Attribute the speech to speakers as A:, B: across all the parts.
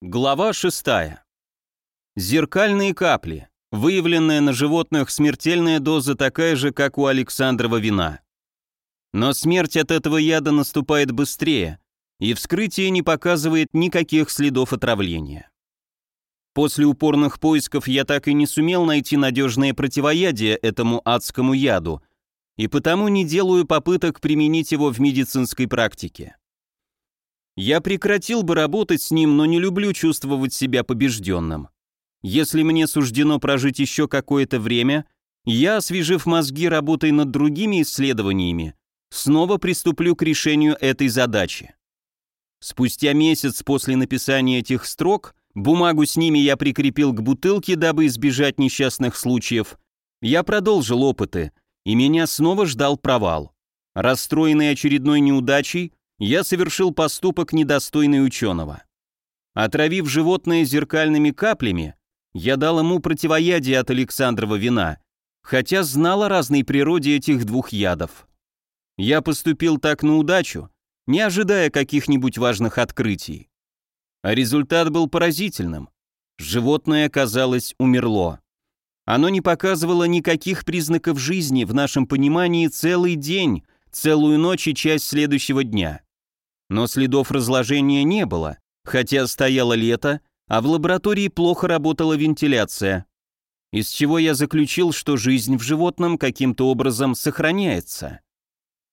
A: Глава 6. Зеркальные капли. Выявленная на животных смертельная доза такая же, как у Александрова вина. Но смерть от этого яда наступает быстрее, и вскрытие не показывает никаких следов отравления. После упорных поисков я так и не сумел найти надежное противоядие этому адскому яду, и потому не делаю попыток применить его в медицинской практике. Я прекратил бы работать с ним, но не люблю чувствовать себя побежденным. Если мне суждено прожить еще какое-то время, я, освежив мозги работой над другими исследованиями, снова приступлю к решению этой задачи. Спустя месяц после написания этих строк, бумагу с ними я прикрепил к бутылке, дабы избежать несчастных случаев, я продолжил опыты, и меня снова ждал провал. Расстроенный очередной неудачей, я совершил поступок, недостойный ученого. Отравив животное зеркальными каплями, я дал ему противоядие от Александрова вина, хотя знал о разной природе этих двух ядов. Я поступил так на удачу, не ожидая каких-нибудь важных открытий. А результат был поразительным. Животное, оказалось, умерло. Оно не показывало никаких признаков жизни в нашем понимании целый день, целую ночь и часть следующего дня. Но следов разложения не было, хотя стояло лето, а в лаборатории плохо работала вентиляция. Из чего я заключил, что жизнь в животном каким-то образом сохраняется.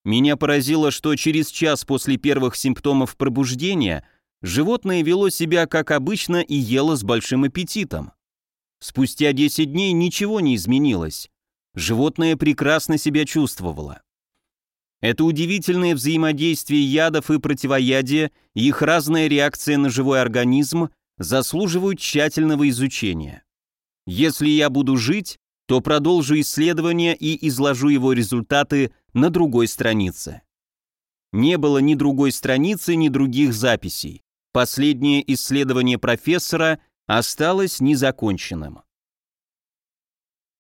A: Меня поразило, что через час после первых симптомов пробуждения животное вело себя как обычно и ело с большим аппетитом. Спустя 10 дней ничего не изменилось. Животное прекрасно себя чувствовало. Это удивительное взаимодействие ядов и противоядия и их разная реакция на живой организм заслуживают тщательного изучения. Если я буду жить, то продолжу исследование и изложу его результаты на другой странице. Не было ни другой страницы, ни других записей. Последнее исследование профессора осталось незаконченным.